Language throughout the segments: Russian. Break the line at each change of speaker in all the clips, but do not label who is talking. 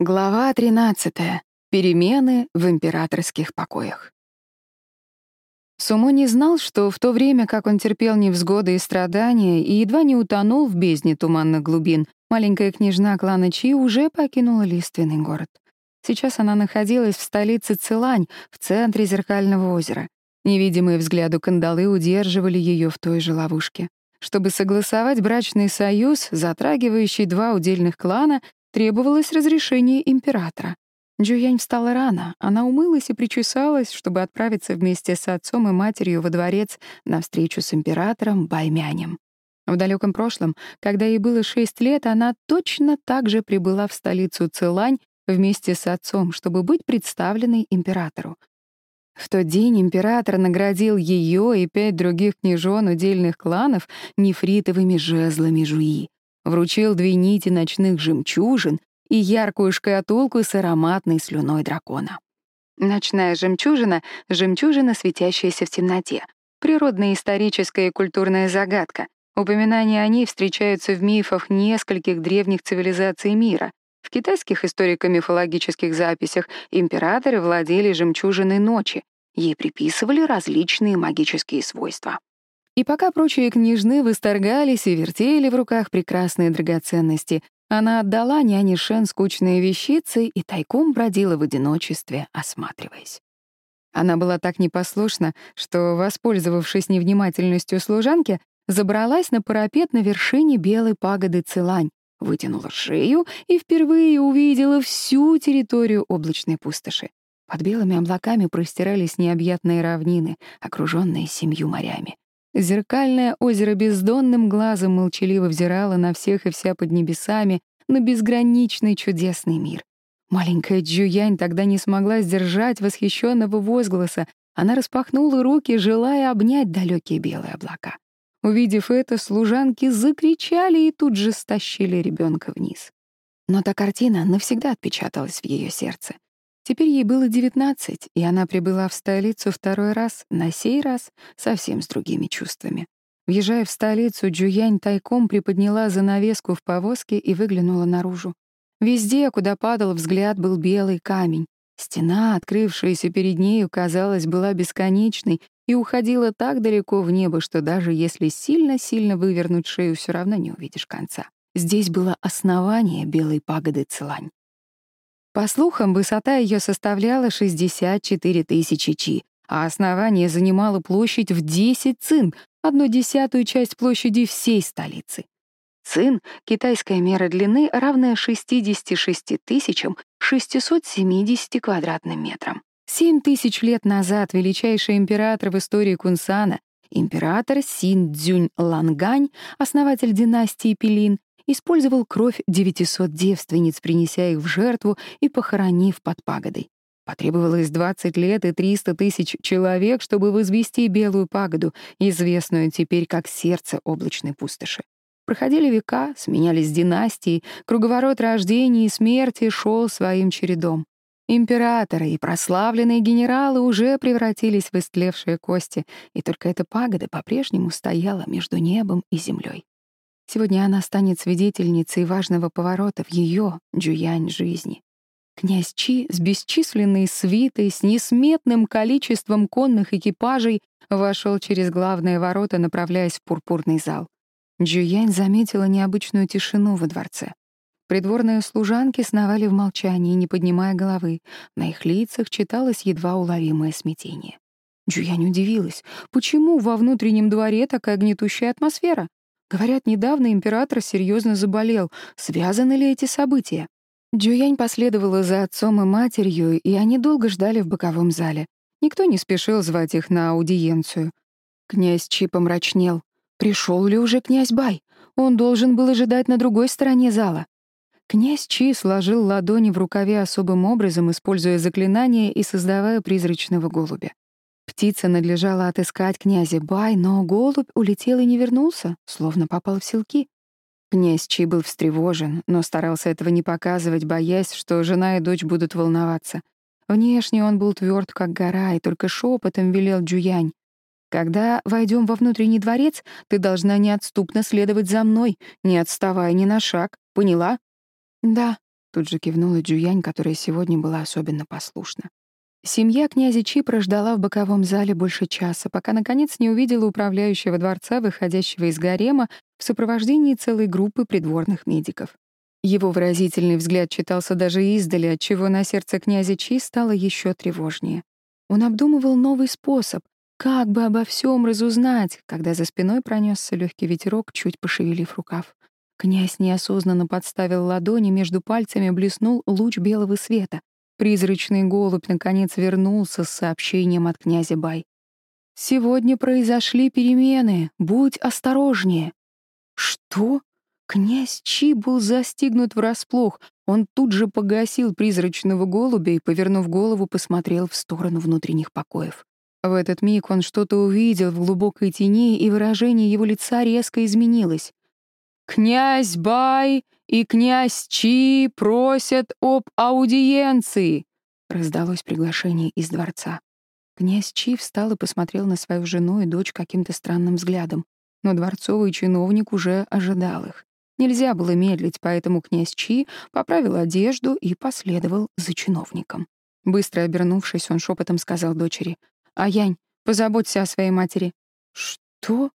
Глава 13. Перемены в императорских покоях. Сумо не знал, что в то время, как он терпел невзгоды и страдания и едва не утонул в бездне туманных глубин, маленькая княжна клана Чи уже покинула лиственный город. Сейчас она находилась в столице Цилань, в центре Зеркального озера. Невидимые взгляду кандалы удерживали ее в той же ловушке. Чтобы согласовать брачный союз, затрагивающий два удельных клана, Требовалось разрешение императора. Джуянь встала рано. Она умылась и причесалась, чтобы отправиться вместе с отцом и матерью во дворец на встречу с императором Баймянем. В далеком прошлом, когда ей было шесть лет, она точно так же прибыла в столицу Цилань вместе с отцом, чтобы быть представленной императору. В тот день император наградил ее и пять других княжон удельных кланов нефритовыми жезлами жуи, Вручил две нити ночных жемчужин и яркую шкатулку с ароматной слюной дракона. Ночная жемчужина — жемчужина, светящаяся в темноте. Природная историческая и культурная загадка. Упоминания о ней встречаются в мифах нескольких древних цивилизаций мира. В китайских историко-мифологических записях императоры владели жемчужиной ночи. Ей приписывали различные магические свойства. И пока прочие княжны восторгались и вертели в руках прекрасные драгоценности, она отдала няне Шен скучные вещицы и тайком бродила в одиночестве, осматриваясь. Она была так непослушна, что, воспользовавшись невнимательностью служанки, забралась на парапет на вершине белой пагоды Цилань, вытянула шею и впервые увидела всю территорию облачной пустоши. Под белыми облаками простирались необъятные равнины, окруженные семью морями. Зеркальное озеро бездонным глазом молчаливо взирало на всех и вся под небесами, на безграничный чудесный мир. Маленькая Джуянь тогда не смогла сдержать восхищенного возгласа. Она распахнула руки, желая обнять далекие белые облака. Увидев это, служанки закричали и тут же стащили ребенка вниз. Но та картина навсегда отпечаталась в ее сердце. Теперь ей было 19, и она прибыла в столицу второй раз, на сей раз совсем с другими чувствами. Въезжая в столицу, Джуянь тайком приподняла занавеску в повозке и выглянула наружу. Везде, куда падал взгляд, был белый камень. Стена, открывшаяся перед нею, казалось, была бесконечной и уходила так далеко в небо, что даже если сильно-сильно вывернуть шею, все равно не увидишь конца. Здесь было основание белой пагоды Целань. По слухам, высота ее составляла 64 тысячи чи, а основание занимало площадь в 10 цин, одну десятую часть площади всей столицы. Цин — китайская мера длины, равная 66 тысячам 670 квадратным метрам. Семь тысяч лет назад величайший император в истории Кунсана, император Син Цзюнь Лангань, основатель династии Пилин, использовал кровь 900 девственниц, принеся их в жертву и похоронив под пагодой. Потребовалось 20 лет и 300 тысяч человек, чтобы возвести Белую пагоду, известную теперь как сердце облачной пустоши. Проходили века, сменялись династии, круговорот рождения и смерти шел своим чередом. Императоры и прославленные генералы уже превратились в истлевшие кости, и только эта пагода по-прежнему стояла между небом и землей. Сегодня она станет свидетельницей важного поворота в ее, Джуянь, жизни. Князь Чи с бесчисленной свитой, с несметным количеством конных экипажей вошел через главные ворота, направляясь в пурпурный зал. Джуянь заметила необычную тишину во дворце. Придворные служанки сновали в молчании, не поднимая головы. На их лицах читалось едва уловимое смятение. Джуянь удивилась, почему во внутреннем дворе такая гнетущая атмосфера? Говорят, недавно император серьезно заболел. Связаны ли эти события? Джуянь последовала за отцом и матерью, и они долго ждали в боковом зале. Никто не спешил звать их на аудиенцию. Князь Чи помрачнел. Пришел ли уже князь Бай? Он должен был ожидать на другой стороне зала. Князь Чи сложил ладони в рукаве особым образом, используя заклинание и создавая призрачного голубя. Птице надлежало отыскать князя Бай, но голубь улетел и не вернулся, словно попал в селки. Князь Чи был встревожен, но старался этого не показывать, боясь, что жена и дочь будут волноваться. Внешне он был тверд, как гора, и только шепотом велел Джуянь. «Когда войдем во внутренний дворец, ты должна неотступно следовать за мной, не отставая ни на шаг. Поняла?» «Да», Тут же кивнула Джуянь, которая сегодня была особенно послушна. Семья князя Чи прождала в боковом зале больше часа, пока, наконец, не увидела управляющего дворца, выходящего из гарема, в сопровождении целой группы придворных медиков. Его выразительный взгляд читался даже издали, отчего на сердце князя Чи стало еще тревожнее. Он обдумывал новый способ, как бы обо всем разузнать, когда за спиной пронесся легкий ветерок, чуть пошевелив рукав. Князь неосознанно подставил ладони, между пальцами блеснул луч белого света. Призрачный голубь наконец вернулся с сообщением от князя Бай. «Сегодня произошли перемены, будь осторожнее». «Что?» Князь Чи был застигнут врасплох. Он тут же погасил призрачного голубя и, повернув голову, посмотрел в сторону внутренних покоев. В этот миг он что-то увидел в глубокой тени, и выражение его лица резко изменилось. «Князь Бай и князь Чи просят об аудиенции!» Раздалось приглашение из дворца. Князь Чи встал и посмотрел на свою жену и дочь каким-то странным взглядом, но дворцовый чиновник уже ожидал их. Нельзя было медлить, поэтому князь Чи поправил одежду и последовал за чиновником. Быстро обернувшись, он шепотом сказал дочери, «Аянь, позаботься о своей матери». «Что?»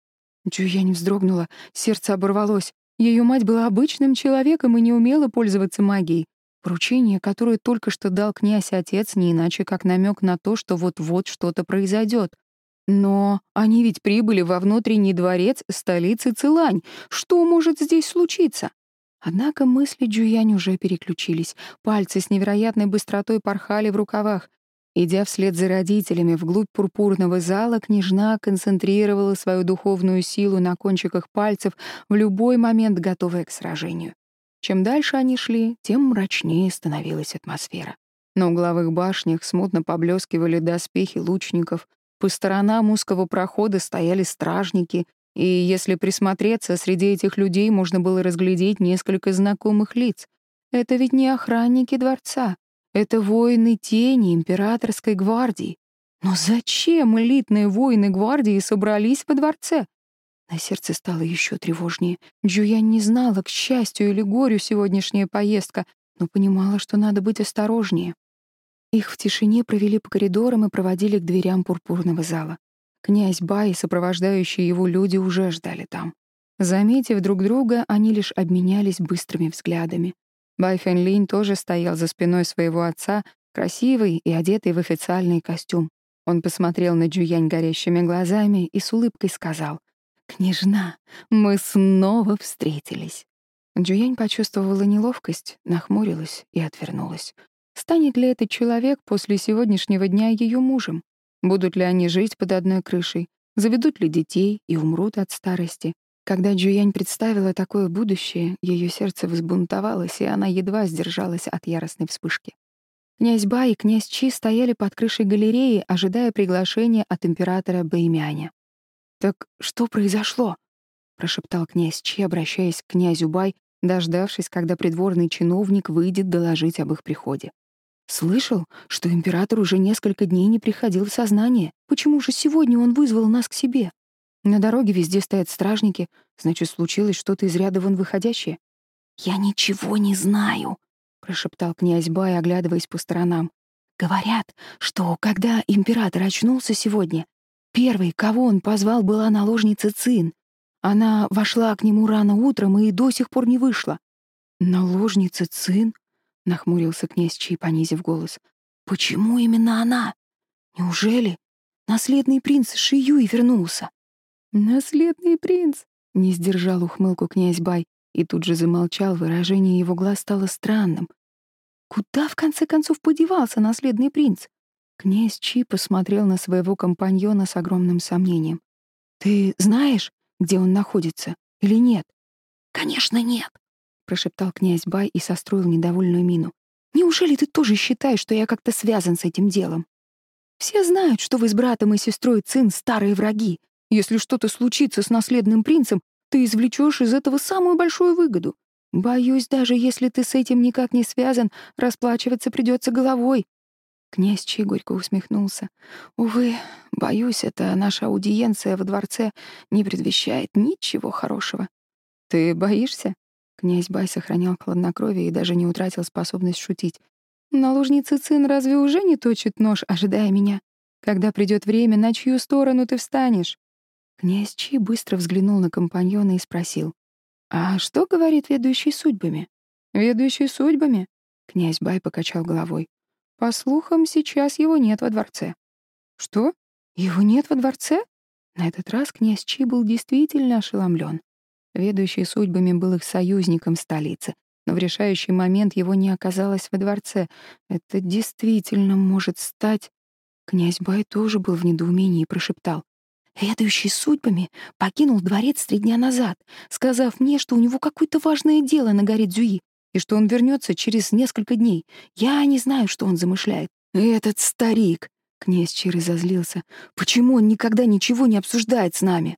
Джуянь вздрогнула, сердце оборвалось. Ее мать была обычным человеком и не умела пользоваться магией. Поручение, которое только что дал князь отец, не иначе как намек на то, что вот-вот что-то произойдет. Но они ведь прибыли во внутренний дворец столицы Цилань. Что может здесь случиться? Однако мысли Джуянь уже переключились. Пальцы с невероятной быстротой порхали в рукавах. Идя вслед за родителями вглубь пурпурного зала, княжна концентрировала свою духовную силу на кончиках пальцев, в любой момент готовая к сражению. Чем дальше они шли, тем мрачнее становилась атмосфера. На угловых башнях смутно поблескивали доспехи лучников, по сторонам узкого прохода стояли стражники, и, если присмотреться, среди этих людей можно было разглядеть несколько знакомых лиц. Это ведь не охранники дворца, это воины тени императорской гвардии. Но зачем элитные воины гвардии собрались во дворце? На сердце стало еще тревожнее. Джуян не знала, к счастью или горю, сегодняшняя поездка, но понимала, что надо быть осторожнее. Их в тишине провели по коридорам и проводили к дверям пурпурного зала. Князь Бай и сопровождающие его люди уже ждали там. Заметив друг друга, они лишь обменялись быстрыми взглядами. Бай Фэнлинь тоже стоял за спиной своего отца, красивый и одетый в официальный костюм. Он посмотрел на Джуянь горящими глазами и с улыбкой сказал, «Княжна, мы снова встретились». Джуянь почувствовала неловкость, нахмурилась и отвернулась. Станет ли этот человек после сегодняшнего дня ее мужем? Будут ли они жить под одной крышей? Заведут ли детей и умрут от старости? Когда Джуянь представила такое будущее, ее сердце взбунтовалось, и она едва сдержалась от яростной вспышки. Князь Ба и князь Чи стояли под крышей галереи, ожидая приглашения от императора Бэймяня. «Так что произошло?» — прошептал князь Чи, обращаясь к князю Бай, дождавшись, когда придворный чиновник выйдет доложить об их приходе. «Слышал, что император уже несколько дней не приходил в сознание. Почему же сегодня он вызвал нас к себе?» На дороге везде стоят стражники, значит, случилось что-то из ряда вон выходящее. «Я ничего не знаю», — прошептал князь Бай, оглядываясь по сторонам. «Говорят, что, когда император очнулся сегодня, первой, кого он позвал, была наложница Цин. Она вошла к нему рано утром и до сих пор не вышла». «Наложница Цин?» — нахмурился князь Чи, понизив голос. «Почему именно она? Неужели наследный принц Шиюй вернулся?» «Наследный принц!» — не сдержал ухмылку князь Бай и тут же замолчал, выражение его глаз стало странным. «Куда, в конце концов, подевался наследный принц?» Князь Чи посмотрел на своего компаньона с огромным сомнением. «Ты знаешь, где он находится, или нет?» «Конечно, нет», — прошептал князь Бай и состроил недовольную мину. «Неужели ты тоже считаешь, что я как-то связан с этим делом? Все знают, что вы с братом и сестрой Цин старые враги, если что-то случится с наследным принцем, ты извлечешь из этого самую большую выгоду. Боюсь, даже если ты с этим никак не связан, расплачиваться придется головой». Князь Чи горько усмехнулся. «Увы, боюсь, это наша аудиенция во дворце не предвещает ничего хорошего». «Ты боишься?» Князь Бай сохранял хладнокровие и даже не утратил способность шутить. «Наложница Цин разве уже не точит нож, ожидая меня? Когда придет время, на чью сторону ты встанешь?» Князь Чи быстро взглянул на компаньона и спросил. «А что говорит ведущий судьбами?» «Ведущий судьбами?» Князь Бай покачал головой. «По слухам, сейчас его нет во дворце». «Что? Его нет во дворце?» На этот раз князь Чи был действительно ошеломлен. Ведущий судьбами был их союзником столицы, но в решающий момент его не оказалось во дворце. Это действительно может стать... Князь Бай тоже был в недоумении и прошептал. «Ведущий судьбами покинул дворец три дня назад, сказав мне, что у него какое-то важное дело на горе Дзюи, и что он вернется через несколько дней. Я не знаю, что он замышляет. Этот старик!» Князь Чи разозлился. «Почему он никогда ничего не обсуждает с нами?»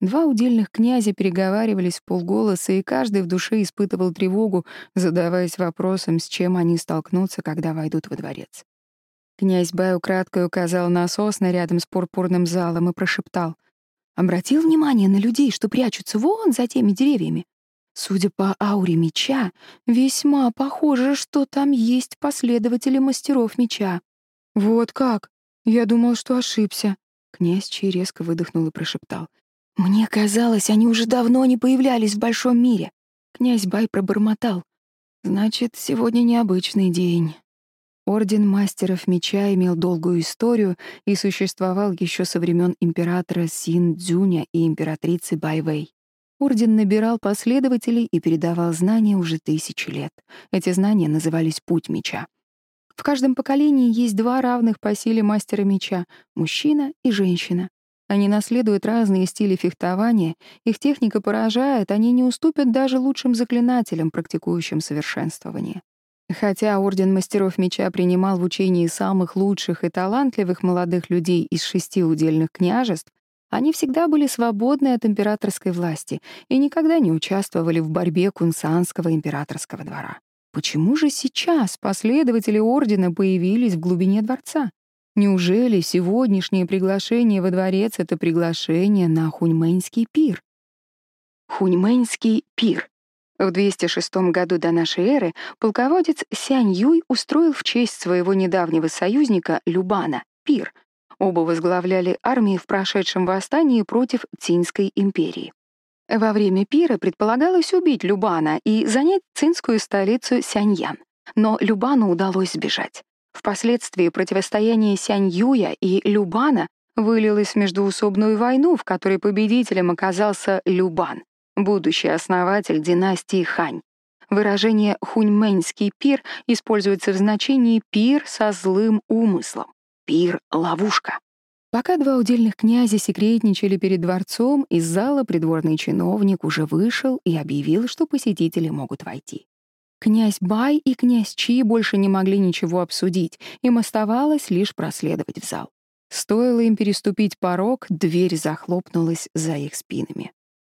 Два удельных князя переговаривались в полголоса, и каждый в душе испытывал тревогу, задаваясь вопросом, с чем они столкнутся, когда войдут во дворец. Князь Бай украдкой указал на сосны рядом с пурпурным залом и прошептал. «Обратил внимание на людей, что прячутся вон за теми деревьями? Судя по ауре меча, весьма похоже, что там есть последователи мастеров меча. Вот как? Я думал, что ошибся. Князь Чи резко выдохнул и прошептал. Мне казалось, они уже давно не появлялись в большом мире. Князь Бай пробормотал. Значит, сегодня необычный день. Орден мастеров меча имел долгую историю и существовал еще со времен императора Син Цзюня и императрицы Байвэй. Орден набирал последователей и передавал знания уже тысячи лет. Эти знания назывались «Путь меча». В каждом поколении есть два равных по силе мастера меча — мужчина и женщина. Они наследуют разные стили фехтования, их техника поражает, они не уступят даже лучшим заклинателям, практикующим совершенствование. Хотя Орден Мастеров Меча принимал в учении самых лучших и талантливых молодых людей из шести удельных княжеств, они всегда были свободны от императорской власти и никогда не участвовали в борьбе кунсанского императорского двора. Почему же сейчас последователи Ордена появились в глубине дворца? Неужели сегодняшнее приглашение во дворец — это приглашение на Хуньмэнский пир? Хуньмэнский пир. В 206 году до нашей эры полководец Сянь Юй устроил в честь своего недавнего союзника Любана пир. Оба возглавляли армии в прошедшем восстании против Цинской империи. Во время пира предполагалось убить Любана и занять цинскую столицу Сяньян. Но Любану удалось сбежать. Впоследствии противостояние Сянь-Юя и Любана вылилось в междуусобную войну, в которой победителем оказался Любан, будущий основатель династии Хань. Выражение «хуньмэньский пир» используется в значении «пир со злым умыслом», «пир-ловушка». Пока два удельных князя секретничали перед дворцом, из зала придворный чиновник уже вышел и объявил, что посетители могут войти. Князь Бай и князь Чи больше не могли ничего обсудить, им оставалось лишь проследовать в зал. Стоило им переступить порог, дверь захлопнулась за их спинами.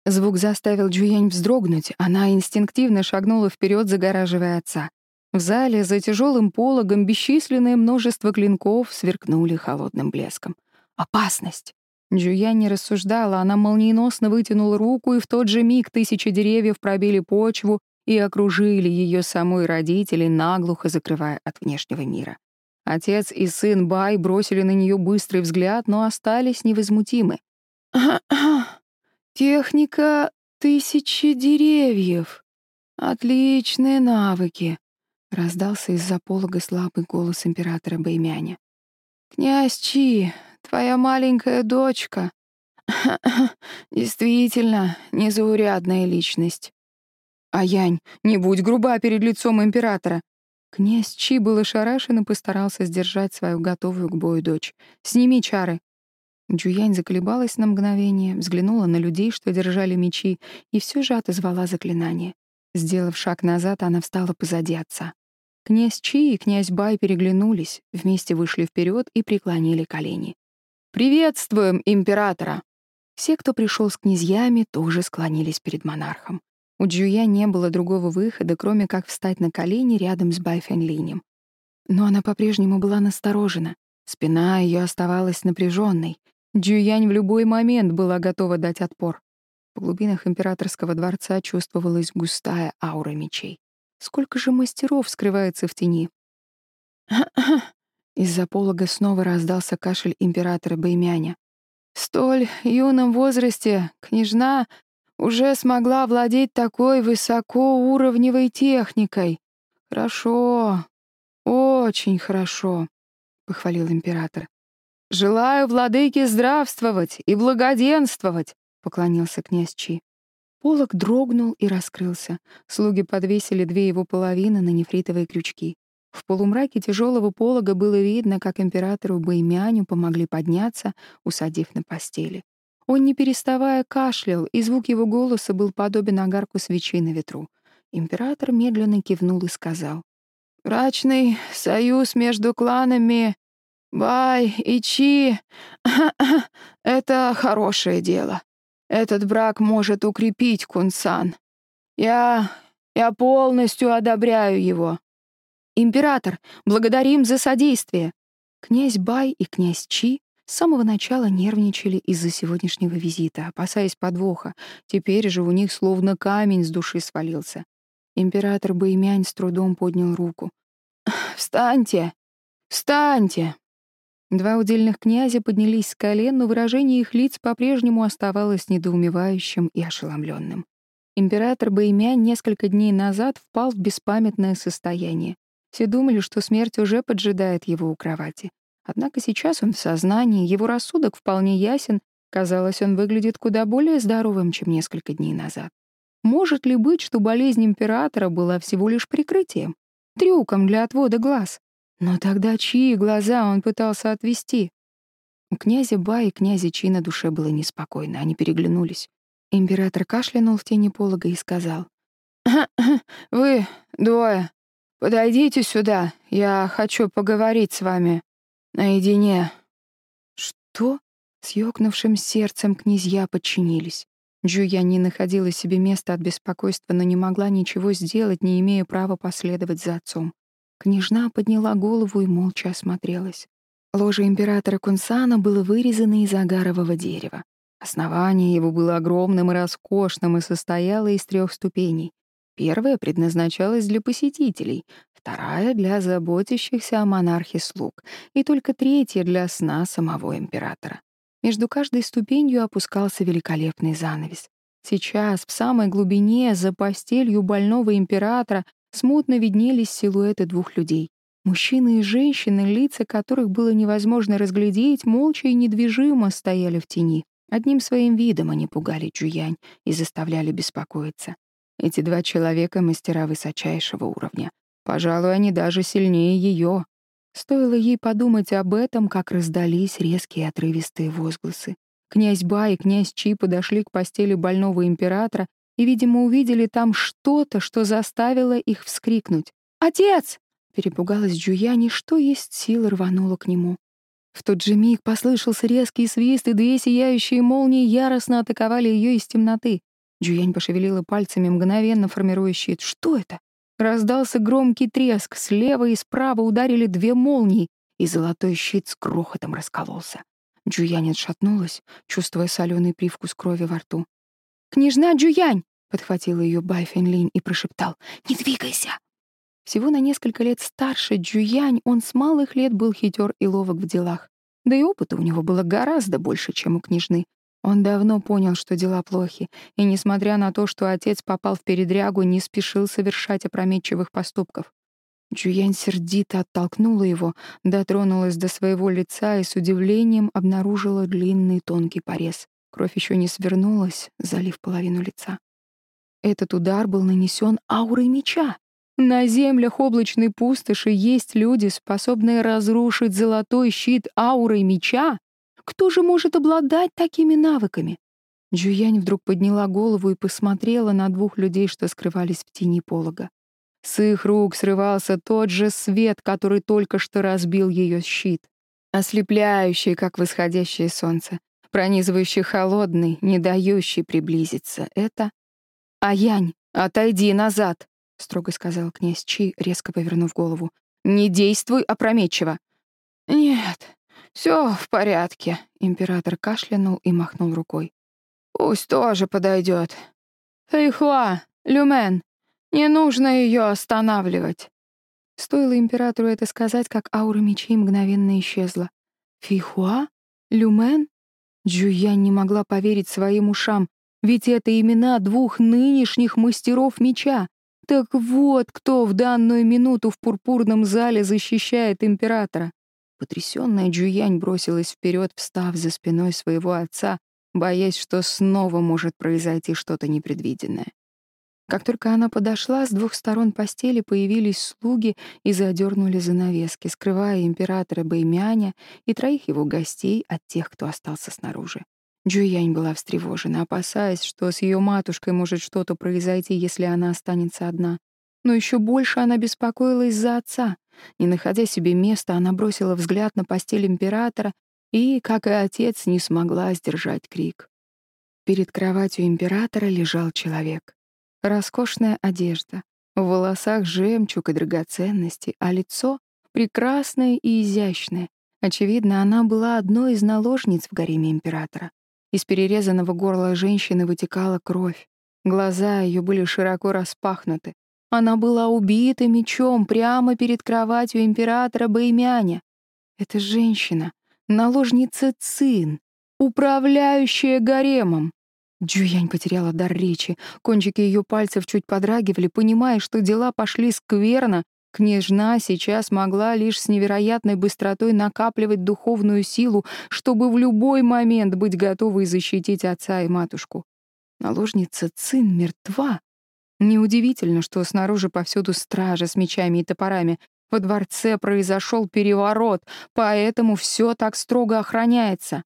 Звук заставил Джуянь вздрогнуть, она инстинктивно шагнула вперед, загораживая отца. В зале за тяжелым пологом бесчисленное множество клинков сверкнули холодным блеском. «Опасность!» Джуянь не рассуждала, она молниеносно вытянула руку, и в тот же миг тысячи деревьев пробили почву, и окружили ее самой родители, наглухо закрывая от внешнего мира. Отец и сын Бай бросили на нее быстрый взгляд, но остались невозмутимы. «Техника тысячи деревьев. Отличные навыки», — раздался из-за полога слабый голос императора Бэймяня. «Князь Чи, твоя маленькая дочка. Действительно, незаурядная личность. «Аянь, не будь груба перед лицом императора!» Князь Чи был ошарашен и постарался сдержать свою готовую к бою дочь. «Сними чары!» Джуянь заколебалась на мгновение, взглянула на людей, что держали мечи, и все же отозвала заклинание. Сделав шаг назад, она встала позади отца. Князь Чи и князь Бай переглянулись, вместе вышли вперед и преклонили колени. «Приветствуем императора!» Все, кто пришел с князьями, тоже склонились перед монархом. У Джуя не было другого выхода, кроме как встать на колени рядом с Байфенлинем. Но она по-прежнему была насторожена. Спина ее оставалась напряженной. Джуянь в любой момент была готова дать отпор. В глубинах императорского дворца чувствовалась густая аура мечей. Сколько же мастеров скрывается в тени? Из-за полога снова раздался кашель императора Баймяня. Столь юном возрасте княжна уже смогла владеть такой высокоуровневой техникой. Хорошо, очень хорошо, похвалил император. Желаю владыке здравствовать и благоденствовать, поклонился князь Чи. Полок дрогнул и раскрылся. Слуги подвесили две его половины на нефритовые крючки. В полумраке тяжелого полога было видно, как императору Баймяню помогли подняться, усадив на постели. Он, не переставая, кашлял, и звук его голоса был подобен огарку свечей на ветру. Император медленно кивнул и сказал. «Брачный союз между кланами Бай и Чи — это хорошее дело. Этот брак может укрепить Кунсан. Я... я полностью одобряю его. Император, благодарим за содействие. Князь Бай и князь Чи с самого начала нервничали из-за сегодняшнего визита, опасаясь подвоха. Теперь же у них словно камень с души свалился. Император Баймянь с трудом поднял руку. «Встаньте! Встаньте!» Два удельных князя поднялись с колен, но выражение их лиц по-прежнему оставалось недоумевающим и ошеломленным. Император Баймянь несколько дней назад впал в беспамятное состояние. Все думали, что смерть уже поджидает его у кровати. Однако сейчас он в сознании, его рассудок вполне ясен, казалось, он выглядит куда более здоровым, чем несколько дней назад. Может ли быть, что болезнь императора была всего лишь прикрытием, трюком для отвода глаз? Но тогда чьи глаза он пытался отвести? У князя Ба и князя Чи на душе было неспокойно, они переглянулись. Император кашлянул в тени полога и сказал. «Вы двое, подойдите сюда, я хочу поговорить с вами наедине». «Что?» С ёкнувшим сердцем князья подчинились. Джуя не находила себе места от беспокойства, но не могла ничего сделать, не имея права последовать за отцом. Княжна подняла голову и молча осмотрелась. Ложе императора Кунсана было вырезано из агарового дерева. Основание его было огромным и роскошным и состояло из трех ступеней. Первая предназначалась для посетителей, вторая — для заботящихся о монархе слуг, и только третья — для сна самого императора. Между каждой ступенью опускался великолепный занавес. Сейчас, в самой глубине, за постелью больного императора, смутно виднелись силуэты двух людей. Мужчины и женщины, лица которых было невозможно разглядеть, молча и недвижимо стояли в тени. Одним своим видом они пугали Джуянь и заставляли беспокоиться. Эти два человека — мастера высочайшего уровня. Пожалуй, они даже сильнее ее. Стоило ей подумать об этом, как раздались резкие отрывистые возгласы. Князь Ба и князь Чи подошли к постели больного императора и, видимо, увидели там что-то, что заставило их вскрикнуть. «Отец!» — перепугалась Джуяни, что есть силы рванула к нему. В тот же миг послышался резкий свист, и две сияющие молнии яростно атаковали ее из темноты. Джуянь пошевелила пальцами, мгновенно формируя щит. «Что это?» Раздался громкий треск, слева и справа ударили две молнии, и золотой щит с грохотом раскололся. Джуянь отшатнулась, чувствуя соленый привкус крови во рту. «Княжна Джуянь!» — подхватил ее Бай Фенлин и прошептал. «Не двигайся!» Всего на несколько лет старше Джуянь, он с малых лет был хитер и ловок в делах. Да и опыта у него было гораздо больше, чем у княжны. Он давно понял, что дела плохи, и, несмотря на то, что отец попал в передрягу, не спешил совершать опрометчивых поступков. Джуянь сердито оттолкнула его, дотронулась до своего лица и с удивлением обнаружила длинный тонкий порез. Кровь еще не свернулась, залив половину лица. Этот удар был нанесен аурой меча. На землях облачной пустоши есть люди, способные разрушить золотой щит аурой меча. Кто же может обладать такими навыками? Джуянь вдруг подняла голову и посмотрела на двух людей, что скрывались в тени полога. С их рук срывался тот же свет, который только что разбил ее щит, ослепляющий, как восходящее солнце пронизывающий холодный, не дающий приблизиться. Это «Аянь, отойди назад!» — строго сказал князь Чи, резко повернув голову. «Не действуй опрометчиво!» «Нет, все в порядке», — император кашлянул и махнул рукой. Пусть тоже подойдет. Фейхуа, Люмен, не нужно ее останавливать. Стоило императору это сказать, как аура мечей мгновенно исчезла. Фейхуа? Люмен? Джуян не могла поверить своим ушам, ведь это имена двух нынешних мастеров меча. Так вот, кто в данную минуту в пурпурном зале защищает императора. Потрясённая Джуянь бросилась вперед, встав за спиной своего отца, боясь, что снова может произойти что-то непредвиденное. Как только она подошла, с двух сторон постели появились слуги и задернули занавески, скрывая императора Бэймяня и троих его гостей от тех, кто остался снаружи. Джуянь была встревожена, опасаясь, что с ее матушкой может что-то произойти, если она останется одна. Но еще больше она беспокоилась за отца. Не находя себе места, она бросила взгляд на постель императора и, как и отец, не смогла сдержать крик. Перед кроватью императора лежал человек. Роскошная одежда, в волосах жемчуг и драгоценности, а лицо прекрасное и изящное. Очевидно, она была одной из наложниц в гареме императора. Из перерезанного горла женщины вытекала кровь. Глаза ее были широко распахнуты. Она была убита мечом прямо перед кроватью императора Бэймяня. Эта женщина — наложница Цин, управляющая гаремом. Джуянь потеряла дар речи. Кончики ее пальцев чуть подрагивали, понимая, что дела пошли скверно. Княжна сейчас могла лишь с невероятной быстротой накапливать духовную силу, чтобы в любой момент быть готовой защитить отца и матушку. Наложница Цин мертва. Неудивительно, что снаружи повсюду стражи с мечами и топорами. Во дворце произошел переворот, поэтому все так строго охраняется.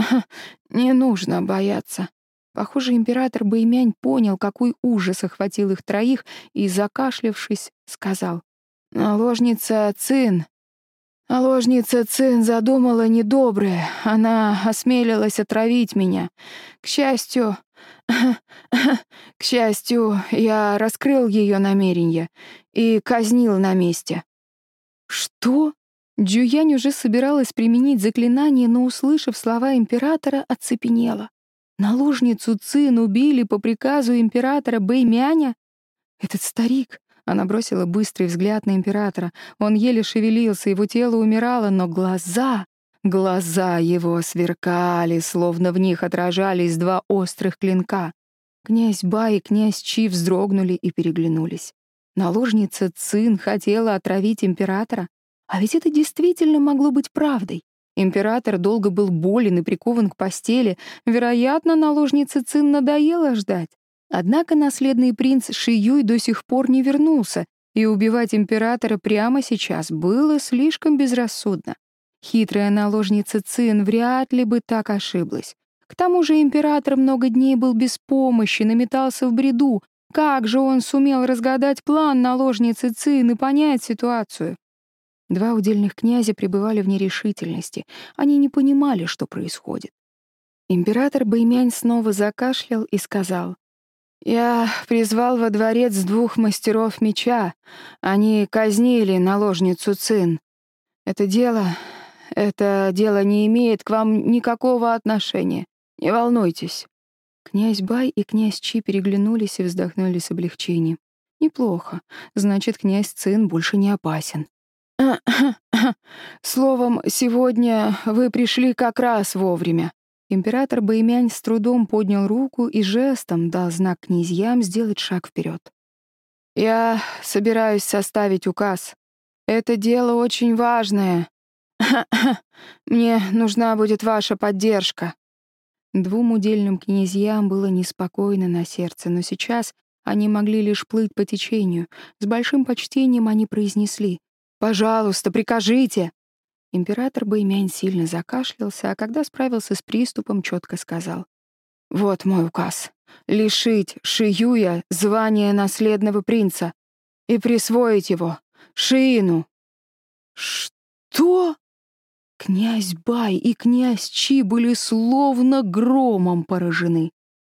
Не нужно бояться. Похоже, император Бэймянь понял, какой ужас охватил их троих, и, закашлявшись, сказал. «Наложница Цин. Наложница Цин задумала недоброе. Она осмелилась отравить меня. К счастью... К счастью, я раскрыл ее намерение и казнил на месте». «Что?» Джуянь уже собиралась применить заклинание, но, услышав слова императора, оцепенела. Наложницу Цин убили по приказу императора Бэймяня? Этот старик... Она бросила быстрый взгляд на императора. Он еле шевелился, его тело умирало, но глаза... Глаза его сверкали, словно в них отражались два острых клинка. Князь Ба и князь Чи вздрогнули и переглянулись. Наложница Цин хотела отравить императора? А ведь это действительно могло быть правдой. Император долго был болен и прикован к постели. Вероятно, наложнице Цин надоело ждать. Однако наследный принц Шиюй до сих пор не вернулся, и убивать императора прямо сейчас было слишком безрассудно. Хитрая наложница Цин вряд ли бы так ошиблась. К тому же император много дней был беспомощен и метался в бреду. Как же он сумел разгадать план наложницы Цин и понять ситуацию? Два удельных князя пребывали в нерешительности. Они не понимали, что происходит. Император Бэймянь снова закашлял и сказал, «Я призвал во дворец двух мастеров меча. Они казнили наложницу Цин. Это дело... Это дело не имеет к вам никакого отношения. Не волнуйтесь». Князь Бай и князь Чи переглянулись и вздохнули с облегчением. «Неплохо. Значит, князь Цин больше не опасен». Словом, сегодня вы пришли как раз вовремя. Император Бэймянь с трудом поднял руку и жестом дал знак князьям сделать шаг вперед. Я собираюсь составить указ. Это дело очень важное. Мне нужна будет ваша поддержка. Двум удельным князьям было неспокойно на сердце, но сейчас они могли лишь плыть по течению. С большим почтением они произнесли «Пожалуйста, прикажите!» Император Бэймянь сильно закашлялся, а когда справился с приступом, четко сказал. «Вот мой указ. Лишить Шиюя звания наследного принца и присвоить его Шиину». «Что?» Князь Бай и князь Чи были словно громом поражены.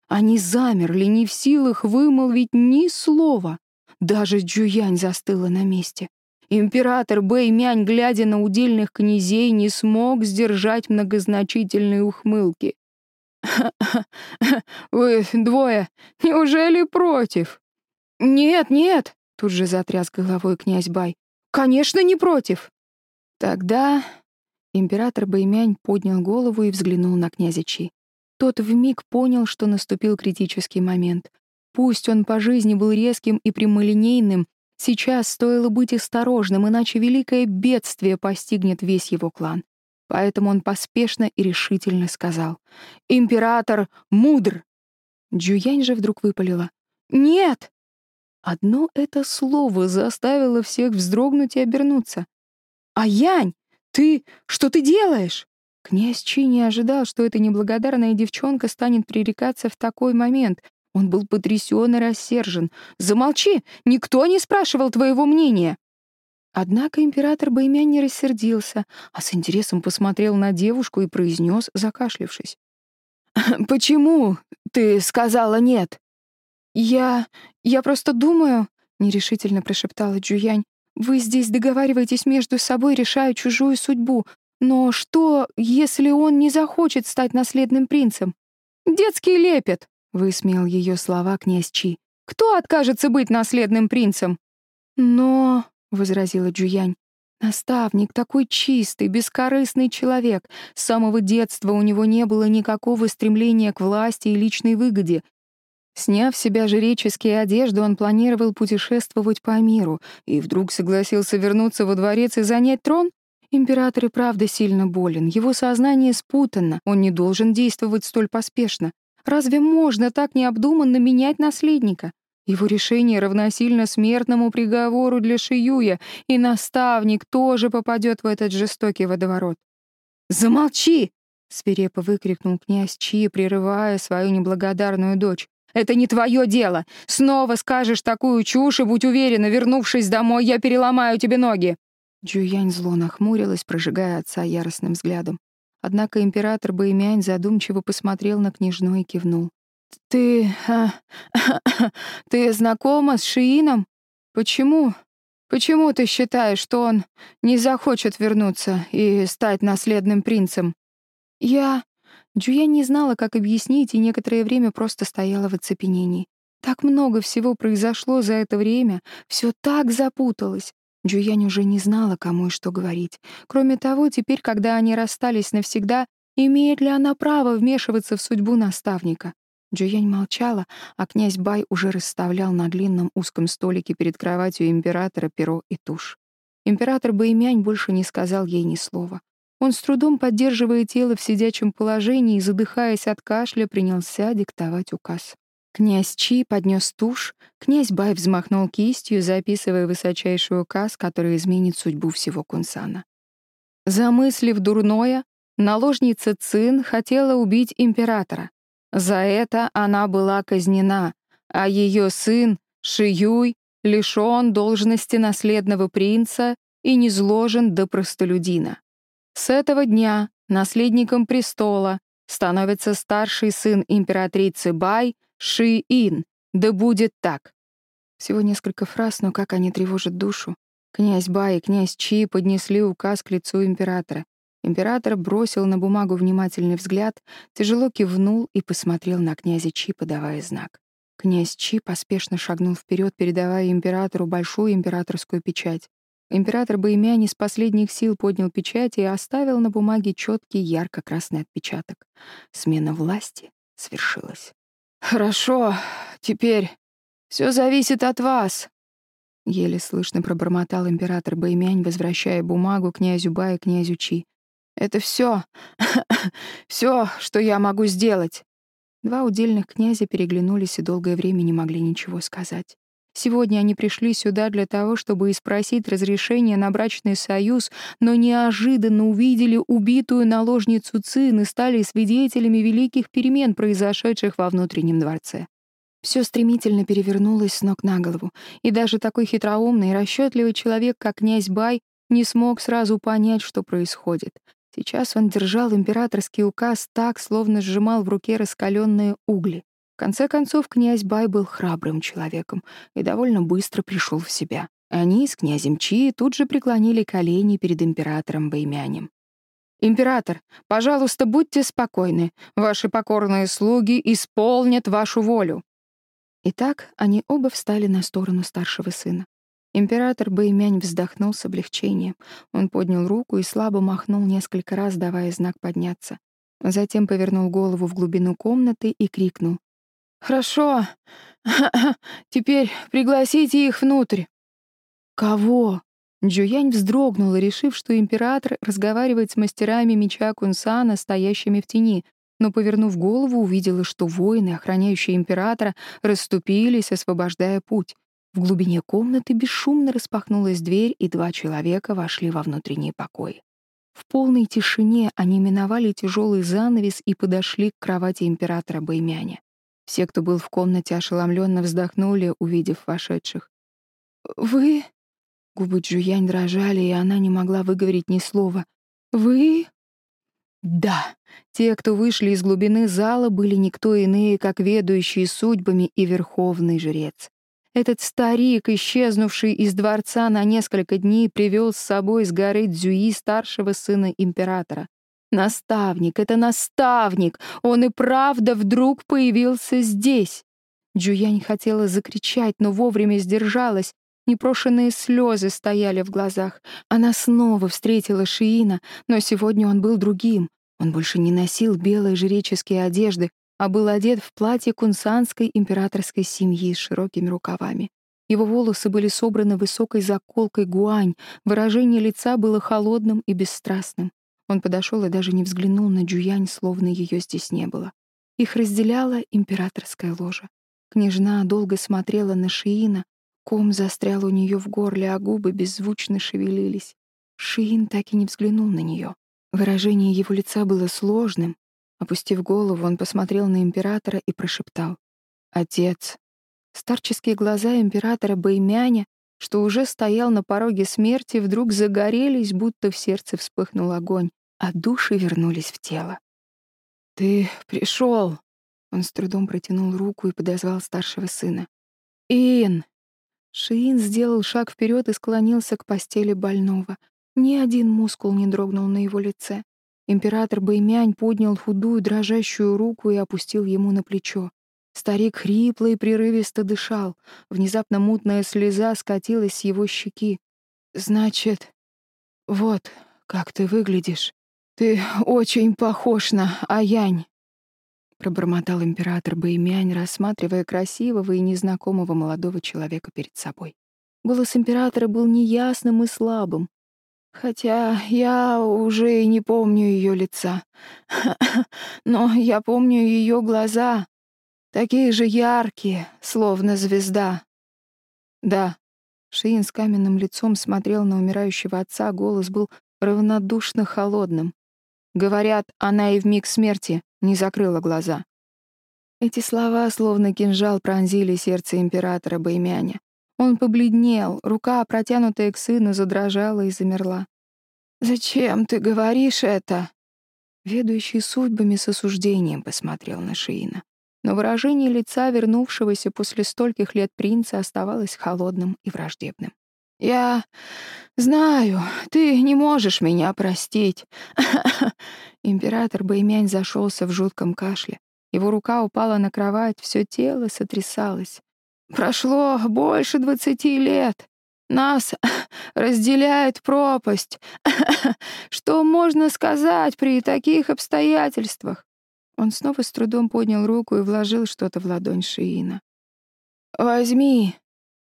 Они замерли, не в силах вымолвить ни слова. Даже Джуянь застыла на месте. Император Бэймянь, глядя на удельных князей, не смог сдержать многозначительные ухмылки. «Вы двое, неужели против?» «Нет, нет», — тут же затряс головой князь Бай. «Конечно, не против». Тогда император Баймянь поднял голову и взглянул на князя Чи. Тот вмиг понял, что наступил критический момент. Пусть он по жизни был резким и прямолинейным, сейчас стоило быть осторожным, иначе великое бедствие постигнет весь его клан. Поэтому он поспешно и решительно сказал «Император мудр!» Джуянь же вдруг выпалила «Нет!» Одно это слово заставило всех вздрогнуть и обернуться. «А Янь, ты... что ты делаешь?» Князь Чи не ожидал, что эта неблагодарная девчонка станет пререкаться в такой момент. Он был потрясен и рассержен. «Замолчи! Никто не спрашивал твоего мнения!» Однако император Баймян не рассердился, а с интересом посмотрел на девушку и произнес, закашлившись. «Почему ты сказала нет?» «Я... я просто думаю...» — нерешительно прошептала Джуянь. «Вы здесь договариваетесь между собой, решая чужую судьбу. Но что, если он не захочет стать наследным принцем? Детский лепет, высмеял ее слова князь Чи. Кто откажется быть наследным принцем? Но, возразила Джуянь, наставник такой чистый, бескорыстный человек. С самого детства у него не было никакого стремления к власти и личной выгоде. Сняв с себя жреческие одежды, он планировал путешествовать по миру и вдруг согласился вернуться во дворец и занять трон? Император и правда сильно болен, его сознание спутано, он не должен действовать столь поспешно. Разве можно так необдуманно менять наследника? Его решение равносильно смертному приговору для Шиюя, и наставник тоже попадет в этот жестокий водоворот. «Замолчи!» — свирепо выкрикнул князь Чи, прерывая свою неблагодарную дочь. «Это не твое дело! Снова скажешь такую чушь, и будь уверена, вернувшись домой, я переломаю тебе ноги!» Джуянь зло нахмурилась, прожигая отца яростным взглядом. Однако император Бэймянь задумчиво посмотрел на княжну и кивнул. «Ты... А, ты знакома с Шиином? Почему? Почему ты считаешь, что он не захочет вернуться и стать наследным принцем?» «Я...» Джуянь не знала, как объяснить, и некоторое время просто стояла в оцепенении. Так много всего произошло за это время, все так запуталось. Джуянь уже не знала, кому и что говорить. Кроме того, теперь, когда они расстались навсегда, имеет ли она право вмешиваться в судьбу наставника? Джуянь молчала, а князь Бай уже расставлял на длинном узком столике перед кроватью императора перо и тушь. Император Бэймянь больше не сказал ей ни слова. Он с трудом, поддерживая тело в сидячем положении и задыхаясь от кашля, принялся диктовать указ. Князь Чи поднес тушь, князь Бай взмахнул кистью, записывая высочайший указ, который изменит судьбу всего Кунсана. Замыслив дурное, наложница Цин хотела убить императора. За это она была казнена, а ее сын Шиюй лишён должности наследного принца и низложен до простолюдина. С этого дня наследником престола становится старший сын императрицы Бай — Ши-Ин, да будет так. Всего несколько фраз, но как они тревожат душу. Князь Бай и князь Чи поднесли указ к лицу императора. Император бросил на бумагу внимательный взгляд, тяжело кивнул и посмотрел на князя Чи, подавая знак. Князь Чи поспешно шагнул вперед, передавая императору большую императорскую печать. Император Баймянь из последних сил поднял печать и оставил на бумаге четкий ярко-красный отпечаток. Смена власти свершилась. «Хорошо, теперь все зависит от вас», — еле слышно пробормотал император Баймянь, возвращая бумагу князю Ба и князю Чи. «Это все, все, что я могу сделать». Два удельных князя переглянулись и долгое время не могли ничего сказать. Сегодня они пришли сюда для того, чтобы спросить разрешение на брачный союз, но неожиданно увидели убитую наложницу Цин и стали свидетелями великих перемен, произошедших во внутреннем дворце. Все стремительно перевернулось с ног на голову, и даже такой хитроумный и расчетливый человек, как князь Бай, не смог сразу понять, что происходит. Сейчас он держал императорский указ так, словно сжимал в руке раскаленные угли. В конце концов, князь Бай был храбрым человеком и довольно быстро пришел в себя. Они с князем Чи тут же преклонили колени перед императором Баймянем. «Император, пожалуйста, будьте спокойны. Ваши покорные слуги исполнят вашу волю». Итак, они оба встали на сторону старшего сына. Император Бэймянь вздохнул с облегчением. Он поднял руку и слабо махнул несколько раз, давая знак подняться. Затем повернул голову в глубину комнаты и крикнул. «Хорошо. Теперь пригласите их внутрь». «Кого?» Джуянь вздрогнула, решив, что император разговаривает с мастерами меча Кунсана, стоящими в тени, но, повернув голову, увидела, что воины, охраняющие императора, расступились, освобождая путь. В глубине комнаты бесшумно распахнулась дверь, и два человека вошли во внутренний покой. В полной тишине они миновали тяжелый занавес и подошли к кровати императора Бэймяня. Все, кто был в комнате, ошеломленно вздохнули, увидев вошедших. «Вы...» Губы Джуянь дрожали, и она не могла выговорить ни слова. «Вы...» Да, те, кто вышли из глубины зала, были никто иные, как ведущие судьбами и верховный жрец. Этот старик, исчезнувший из дворца на несколько дней, привел с собой с горы Дзюи старшего сына императора. Наставник, это наставник! Он и правда вдруг появился здесь. Джуянь хотела закричать, но вовремя сдержалась. Непрошенные слезы стояли в глазах. Она снова встретила Шиина, но сегодня он был другим. Он больше не носил белые жреческие одежды, а был одет в платье кунсанской императорской семьи с широкими рукавами. Его волосы были собраны высокой заколкой гуань, выражение лица было холодным и бесстрастным. Он подошел и даже не взглянул на Джуянь, словно ее здесь не было. Их разделяла императорская ложа. Княжна долго смотрела на Шиина, ком застрял у нее в горле, а губы беззвучно шевелились. Шиин так и не взглянул на нее. Выражение его лица было сложным, Опустив голову, он посмотрел на императора и прошептал. «Отец». Старческие глаза императора Бэймяня, что уже стоял на пороге смерти, вдруг загорелись, будто в сердце вспыхнул огонь, а души вернулись в тело. «Ты пришел!» Он с трудом протянул руку и подозвал старшего сына. «Иэн!» Шиин сделал шаг вперед и склонился к постели больного. Ни один мускул не дрогнул на его лице. Император Бэймянь поднял худую дрожащую руку и опустил ему на плечо. Старик хрипло и прерывисто дышал. Внезапно мутная слеза скатилась с его щеки. «Значит, вот как ты выглядишь. Ты очень похож на Аянь», — пробормотал император Бэймянь, рассматривая красивого и незнакомого молодого человека перед собой. Голос императора был неясным и слабым. Хотя я уже и не помню ее лица. Но я помню ее глаза. Такие же яркие, словно звезда. Да, Шиин с каменным лицом смотрел на умирающего отца, голос был равнодушно холодным. Говорят, она и в миг смерти не закрыла глаза. Эти слова, словно кинжал, пронзили сердце императора Баймяня. Он побледнел, рука, протянутая к сыну, задрожала и замерла. «Зачем ты говоришь это?» Ведущий судьбами с осуждением посмотрел на Шиина. Но выражение лица вернувшегося после стольких лет принца оставалось холодным и враждебным. «Я знаю, ты не можешь меня простить». Император Бэймянь зашелся в жутком кашле. Его рука упала на кровать, все тело сотрясалось. Прошло больше двадцати лет. Нас разделяет пропасть. Что можно сказать при таких обстоятельствах? Он снова с трудом поднял руку и вложил что-то в ладонь Шиина. «Возьми».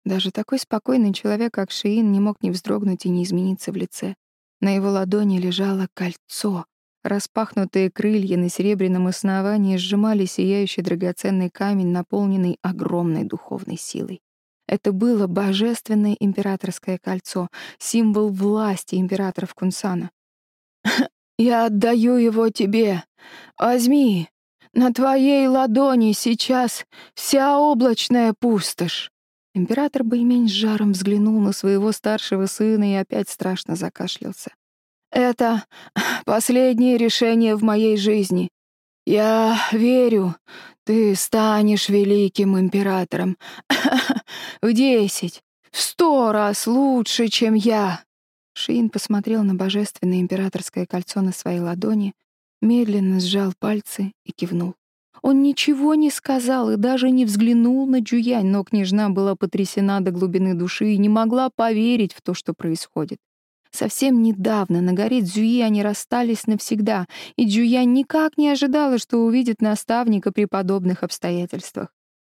Даже такой спокойный человек, как Шиин, не мог ни вздрогнуть и не измениться в лице. На его ладони лежало кольцо, Распахнутые крылья на серебряном основании сжимали сияющий драгоценный камень, наполненный огромной духовной силой. Это было божественное императорское кольцо, символ власти императоров Кунсана. «Я отдаю его тебе. Возьми. На твоей ладони сейчас вся облачная пустошь». Император Бэймень с жаром взглянул на своего старшего сына и опять страшно закашлялся. Это последнее решение в моей жизни. Я верю, ты станешь великим императором. В десять, в сто раз лучше, чем я. Шиин посмотрел на божественное императорское кольцо на своей ладони, медленно сжал пальцы и кивнул. Он ничего не сказал и даже не взглянул на Джуянь, но княжна была потрясена до глубины души и не могла поверить в то, что происходит. Совсем недавно на горе Дзюи они расстались навсегда, и Джуянь никак не ожидала, что увидит наставника при подобных обстоятельствах.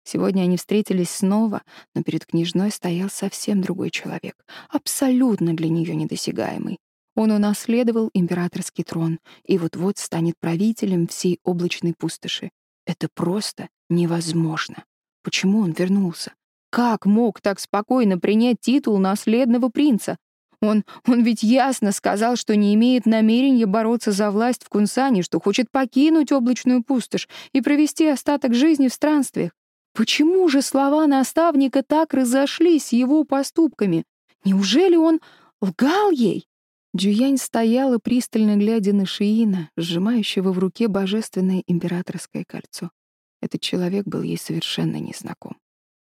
Сегодня они встретились снова, но перед княжной стоял совсем другой человек, абсолютно для нее недосягаемый. Он унаследовал императорский трон и вот-вот станет правителем всей облачной пустоши. Это просто невозможно. Почему он вернулся? Как мог так спокойно принять титул наследного принца? Он, он ведь ясно сказал, что не имеет намерения бороться за власть в Кунсане, что хочет покинуть облачную пустошь и провести остаток жизни в странствиях. Почему же слова наставника так разошлись с его поступками? Неужели он лгал ей? Джуянь стояла, пристально глядя на Шиина, сжимающего в руке божественное императорское кольцо. Этот человек был ей совершенно незнаком.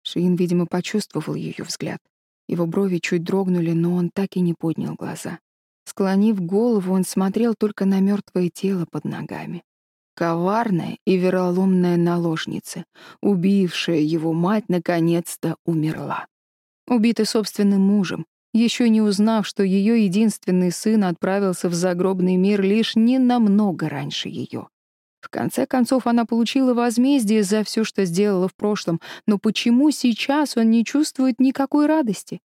Шиин, видимо, почувствовал ее взгляд. Его брови чуть дрогнули, но он так и не поднял глаза. Склонив голову, он смотрел только на мертвое тело под ногами. Коварная и вероломная наложница, убившая его мать, наконец-то умерла. Убита собственным мужем, еще не узнав, что ее единственный сын отправился в загробный мир лишь не намного раньше ее. В конце концов, она получила возмездие за все, что сделала в прошлом, но почему сейчас он не чувствует никакой радости?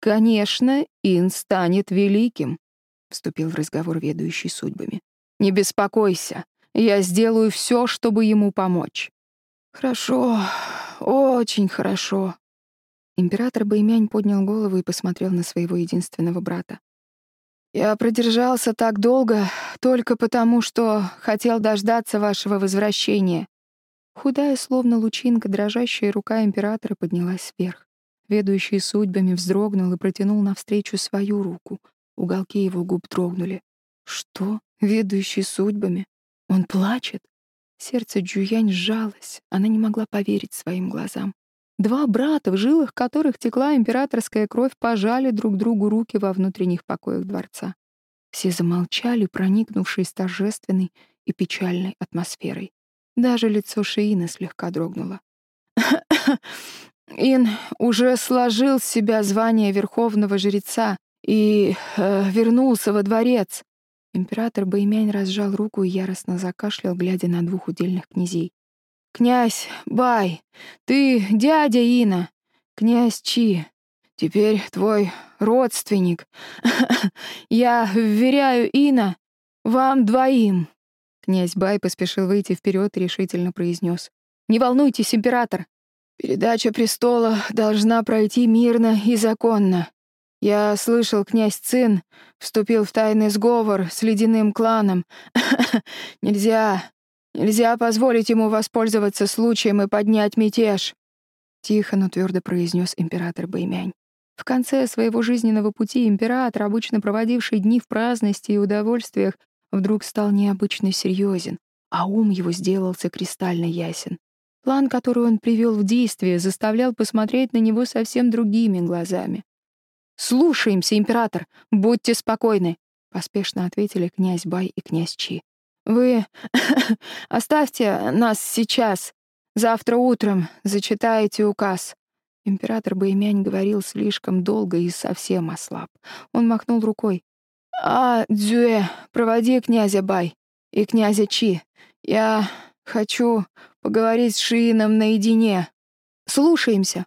«Конечно, Ин станет великим», — вступил в разговор ведущий судьбами. «Не беспокойся, я сделаю все, чтобы ему помочь». «Хорошо, очень хорошо». Император Баймянь поднял голову и посмотрел на своего единственного брата. «Я продержался так долго только потому, что хотел дождаться вашего возвращения». Худая, словно лучинка, дрожащая рука императора поднялась вверх. Ведущий судьбами вздрогнул и протянул навстречу свою руку. Уголки его губ дрогнули. «Что? Ведущий судьбами? Он плачет. Сердце Джуянь сжалось, она не могла поверить своим глазам. Два брата, в жилах которых текла императорская кровь, пожали друг другу руки во внутренних покоях дворца. Все замолчали, проникнувшись торжественной и печальной атмосферой. Даже лицо Шиина слегка дрогнуло. Ин уже сложил с себя звание верховного жреца и э, вернулся во дворец. Император Баймянь разжал руку и яростно закашлял, глядя на двух удельных князей. «Князь Бай, ты дядя Ина, князь Чи, теперь твой родственник. Я вверяю Ина вам двоим». Князь Бай поспешил выйти вперед и решительно произнес. «Не волнуйтесь, император. Передача престола должна пройти мирно и законно. Я слышал, князь Цин вступил в тайный сговор с ледяным кланом. Нельзя, нельзя позволить ему воспользоваться случаем и поднять мятеж. Тихо, но твердо произнес император Бэймянь. В конце своего жизненного пути император, обычно проводивший дни в праздности и удовольствиях, вдруг стал необычно серьезен, а ум его сделался кристально ясен. План, который он привел в действие, заставлял посмотреть на него совсем другими глазами. «Слушаемся, император! Будьте спокойны!» — поспешно ответили князь Бай и князь Чи. «Вы оставьте нас сейчас. Завтра утром зачитаете указ». Император Баймянь говорил слишком долго и совсем ослаб. Он махнул рукой. «А, Дзюэ, проводи князя Бай и князя Чи. Я хочу поговорить с Шиином наедине. Слушаемся».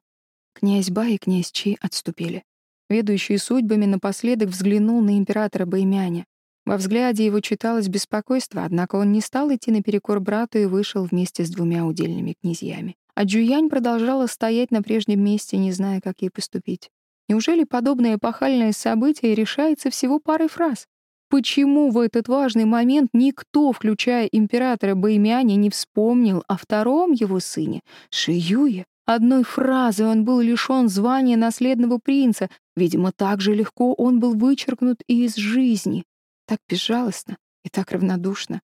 Князь Бай и князь Чи отступили ведущий судьбами, напоследок взглянул на императора Баймяня. Во взгляде его читалось беспокойство, однако он не стал идти наперекор брату и вышел вместе с двумя удельными князьями. А Джуянь продолжала стоять на прежнем месте, не зная, как ей поступить. Неужели подобное эпохальное событие решается всего парой фраз? Почему в этот важный момент никто, включая императора Баймяня, не вспомнил о втором его сыне, Шиюе? Одной фразы он был лишён звания наследного принца. Видимо, так же легко он был вычеркнут и из жизни. Так безжалостно и так равнодушно.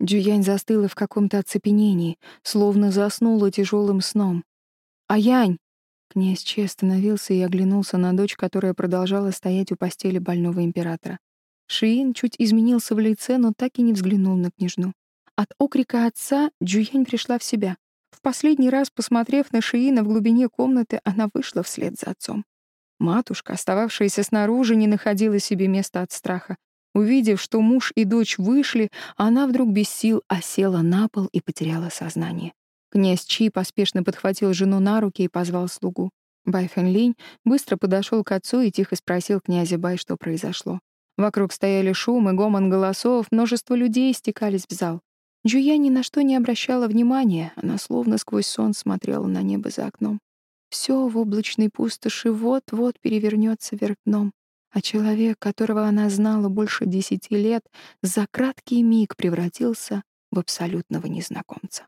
Джуянь застыла в каком-то оцепенении, словно заснула тяжелым сном. «А Янь! Князь Че остановился и оглянулся на дочь, которая продолжала стоять у постели больного императора. Шиин чуть изменился в лице, но так и не взглянул на княжну. От окрика отца Джуянь пришла в себя. В последний раз, посмотрев на Шиина в глубине комнаты, она вышла вслед за отцом. Матушка, остававшаяся снаружи, не находила себе места от страха. Увидев, что муж и дочь вышли, она вдруг без сил осела на пол и потеряла сознание. Князь Чи поспешно подхватил жену на руки и позвал слугу. Бай Фэнлинь быстро подошел к отцу и тихо спросил князя Бай, что произошло. Вокруг стояли шум и гомон голосов, множество людей стекались в зал. Джуя ни на что не обращала внимания, она словно сквозь сон смотрела на небо за окном. Все в облачной пустоши вот-вот перевернется вверх дном, а человек, которого она знала больше десяти лет, за краткий миг превратился в абсолютного незнакомца.